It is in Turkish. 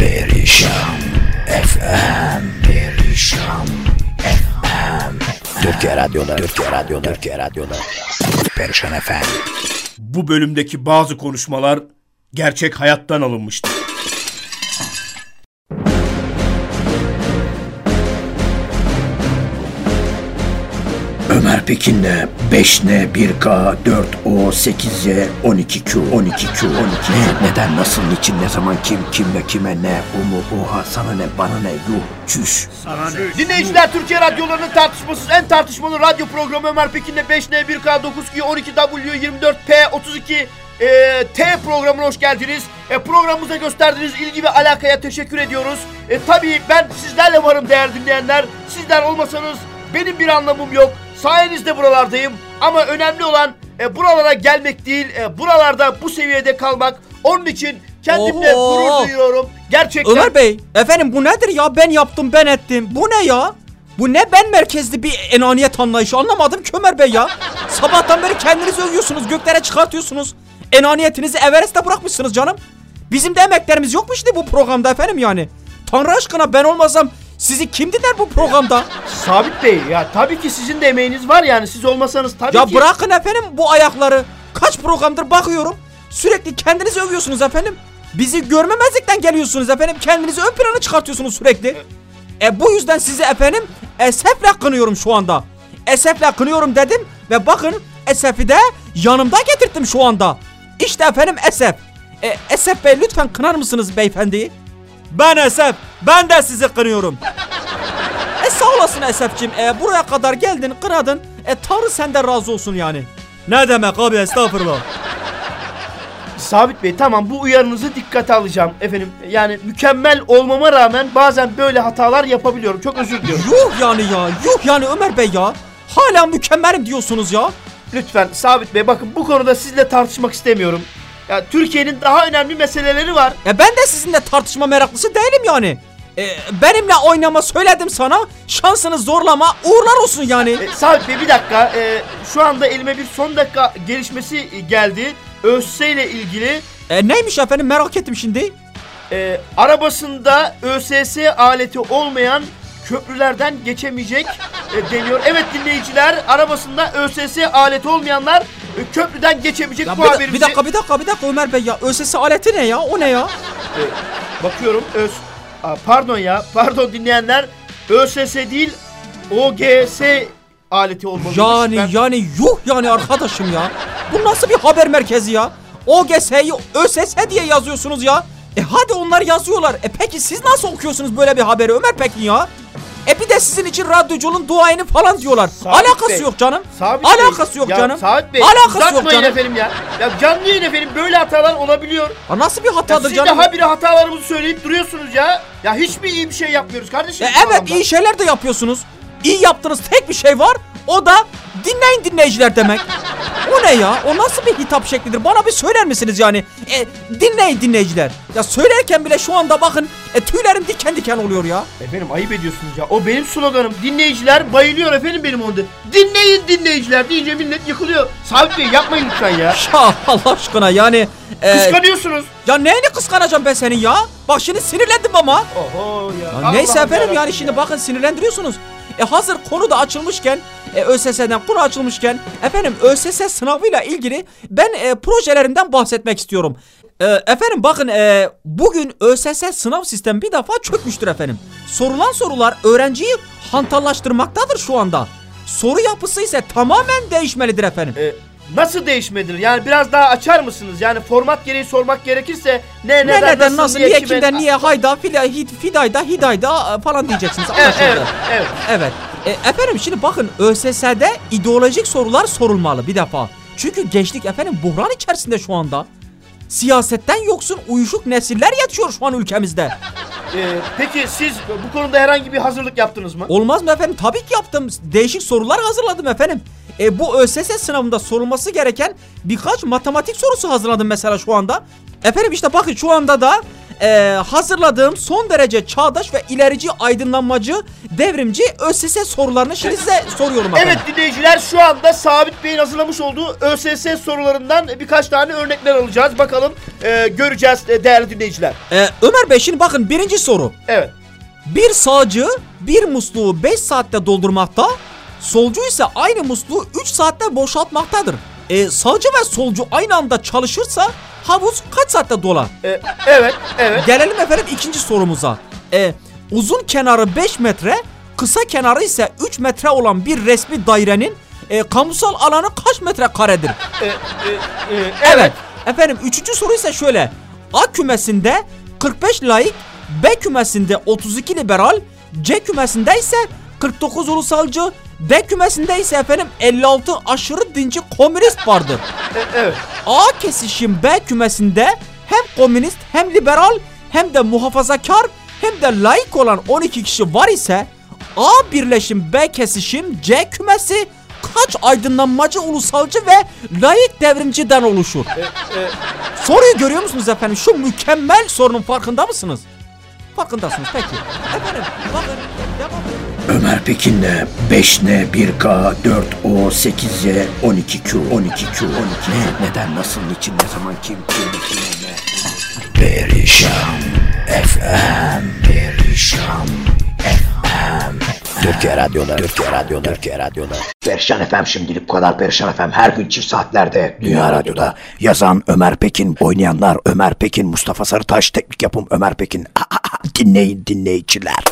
Perişan FM Perişan FM Türkiye Radyo'da Türkiye Radyo'da Türkiye Radyo'da. Perişan FM Bu bölümdeki bazı konuşmalar gerçek hayattan alınmıştır. Ömer Pekin'le 5N 1K 4O 8Y 12Q 12Q 12 Ne neden nasıl niçin ne zaman kim kimle kime ne? O mu? Oha sana ne? Bana ne? Yuh çüş. Dinleyiciler Türkiye radyolarının tartışmasız en tartışmalı radyo programı Ömer Pekin'le 5N 1K 9Q 12W 24P 32 e, T programına hoş geldiniz. E, programımıza gösterdiğiniz ilgi ve alakaya teşekkür ediyoruz. E, tabii ben sizlerle varım değerli dinleyenler. Sizler olmasanız benim bir anlamım yok. Sayenizde buralardayım. Ama önemli olan e, buralara gelmek değil, e, buralarda bu seviyede kalmak. Onun için kendimle Oho! gurur duyuyorum. Gerçekten. Ömer Bey, efendim bu nedir ya? Ben yaptım, ben ettim. Bu ne ya? Bu ne ben merkezli bir enaniyet anlayışı anlamadım ki Ömer Bey ya. Sabahtan beri kendinizi övüyorsunuz, göklere çıkartıyorsunuz. Enaniyetinizi Everest'te bırakmışsınız canım. Bizim de emeklerimiz yok mu bu programda efendim yani? Tanrı aşkına ben olmasam sizi kim dinler bu programda? Sabit Bey ya tabii ki sizin de emeğiniz var yani siz olmasanız tabii Ya ki. bırakın efendim bu ayakları. Kaç programdır bakıyorum. Sürekli kendinizi övüyorsunuz efendim. Bizi görmemezlikten geliyorsunuz efendim. Kendinizi ön plana çıkartıyorsunuz sürekli. E bu yüzden sizi efendim esefle kınıyorum şu anda. Esefle kınıyorum dedim ve bakın Esef'i de yanımda getirttim şu anda. İşte efendim Esef. E, Esef Bey lütfen kınar mısınız beyefendiyi? Ben Esef. Ben de sizi kınıyorum. E sağ olasın Esef'cim. E, buraya kadar geldin, kınadın. E Tanrı senden razı olsun yani. Ne demek abi estağfurullah. Sabit Bey tamam bu uyarınızı dikkate alacağım efendim. Yani mükemmel olmama rağmen bazen böyle hatalar yapabiliyorum. Çok özür diliyorum. Yuh yani ya. Yuh yani Ömer Bey ya. Hala mükemmelim diyorsunuz ya. Lütfen Sabit Bey bakın bu konuda sizle tartışmak istemiyorum. Ya Türkiye'nin daha önemli meseleleri var. E ben de sizinle tartışma meraklısı değilim yani. E, benimle oynama söyledim sana. Şansını zorlama. Uğurlar olsun yani. E, Sabit Bey bir dakika. E, şu anda elime bir son dakika gelişmesi e, geldi. ÖSS ile ilgili E, neymiş efendim merak ettim şimdi. e, arabasında ÖSS aleti olmayan köprülerden geçemeyecek e, deniyor. Evet dinleyiciler arabasında ÖSS aleti olmayanlar e, köprüden geçemeyecek Ya bu bir, haberimizi. bir dakika bir dakika bir dakika Ömer Bey ya. ÖSS aleti ne ya? O ne ya? Bakıyorum öz Aa, pardon ya pardon dinleyenler ÖSS değil OGS aleti olmalı. Yani yani yuh yani arkadaşım ya. Bu nasıl bir haber merkezi ya? OGS'yi ÖSS diye yazıyorsunuz ya. E hadi onlar yazıyorlar. E peki siz nasıl okuyorsunuz böyle bir haberi Ömer Pekin ya? E bir de sizin için radyocunun duayeni falan diyorlar. Sabit Alakası Bey, yok canım. Sabit Alakası Bey, yok ya canım. Sabit Bey Alakası yok canım. efendim ya. Ya canlı yayın efendim böyle hatalar olabiliyor. Ha, nasıl bir Ya hatadır siz canım? de habire hatalarımızı söyleyip duruyorsunuz ya. Ya hiç mi iyi bir şey yapmıyoruz kardeşim? E bu evet iyi şeyler de yapıyorsunuz. İyi yaptığınız tek bir şey var. O da dinleyin dinleyiciler demek. O ne ya? O nasıl bir hitap şeklidir? Bana bir söyler misiniz yani? E, dinleyin dinleyiciler. Ya söylerken bile şu anda bakın e, tüylerim diken diken oluyor ya. Efendim ayıp ediyorsunuz ya. O benim sloganım. Dinleyiciler bayılıyor efendim benim onda. Dinleyin dinleyiciler deyince millet yıkılıyor. Sabit Bey yapmayın lütfen ya. Ya Allah aşkına yani. e, Kıskanıyorsunuz. ya neyini kıskanacağım ben senin ya? Bak şimdi sinirlendim ama. Oho ya. Ya neyse efendim yani ya. şimdi bakın sinirlendiriyorsunuz. E hazır konu da açılmışken e, ÖSS'den konu açılmışken efendim ÖSS sınavıyla ilgili ben e, projelerimden bahsetmek istiyorum. E, efendim bakın e, bugün ÖSS sınav sistemi bir defa çökmüştür efendim. Sorulan sorular öğrenciyi hantallaştırmaktadır şu anda. Soru yapısı ise tamamen değişmelidir efendim. E, nasıl değişmedir? Yani biraz daha açar mısınız? Yani format gereği sormak gerekirse ne ne neden, neden nasıl, niye, kime- kimden, niye, hayda, fila, hid, fidayda, hidayda e, falan diyeceksiniz. Evet, evet, evet. Evet. E, efendim şimdi bakın ÖSS'de ideolojik sorular sorulmalı bir defa. Çünkü gençlik efendim buhran içerisinde şu anda. Siyasetten yoksun uyuşuk nesiller yatıyor şu an ülkemizde. E, peki siz bu konuda herhangi bir hazırlık yaptınız mı? Olmaz mı efendim? Tabii ki yaptım. Değişik sorular hazırladım efendim. E, bu ÖSS sınavında sorulması gereken birkaç matematik sorusu hazırladım mesela şu anda. Efendim işte bakın şu anda da e, hazırladığım son derece çağdaş ve ilerici aydınlanmacı devrimci ÖSS sorularını şimdi size soruyorum efendim. Evet dinleyiciler şu anda Sabit Bey'in hazırlamış olduğu ÖSS sorularından birkaç tane örnekler alacağız. Bakalım e, göreceğiz e, değerli dinleyiciler. E, Ömer Bey şimdi bakın birinci soru. Evet. Bir sağcı bir musluğu 5 saatte doldurmakta, solcu ise aynı musluğu 3 saatte boşaltmaktadır. E, sağcı ve solcu aynı anda çalışırsa havuz kaç saatte dolar? E, evet, evet. Gelelim efendim ikinci sorumuza. E, uzun kenarı 5 metre, kısa kenarı ise 3 metre olan bir resmi dairenin e, kamusal alanı kaç metre karedir? E, e, e, Evet. Efendim üçüncü soru ise şöyle. A kümesinde 45 laik, B kümesinde 32 liberal, C kümesinde ise 49 ulusalcı, D kümesinde ise efendim 56 aşırı dinci komünist vardır. E, evet. A kesişim B kümesinde hem komünist hem liberal hem de muhafazakar hem de laik olan 12 kişi var ise A birleşim B kesişim C kümesi kaç aydınlanmacı ulusalcı ve laik devrimciden oluşur? Soruyu görüyor musunuz efendim? Şu mükemmel sorunun farkında mısınız? Farkındasınız peki. Efendim bakın devam Ömer Pekin'le 5N, 1K, 4O, 8Y, 12Q, 12Q, 12 Ne, neden, nasıl, niçin, ne zaman, kim, kim, kim, ne? Perişan FM, Perişan FM. Türkiye Radyoları, Türkiye Radyoları, Türkiye Radyoları. Perişan FM şimdilik bu kadar Perişan FM her gün çift saatlerde Dünya Radyo'da. Yazan Ömer Pekin, oynayanlar Ömer Pekin, Mustafa Sarıtaş, teknik yapım Ömer Pekin. Dinleyin dinleyiciler.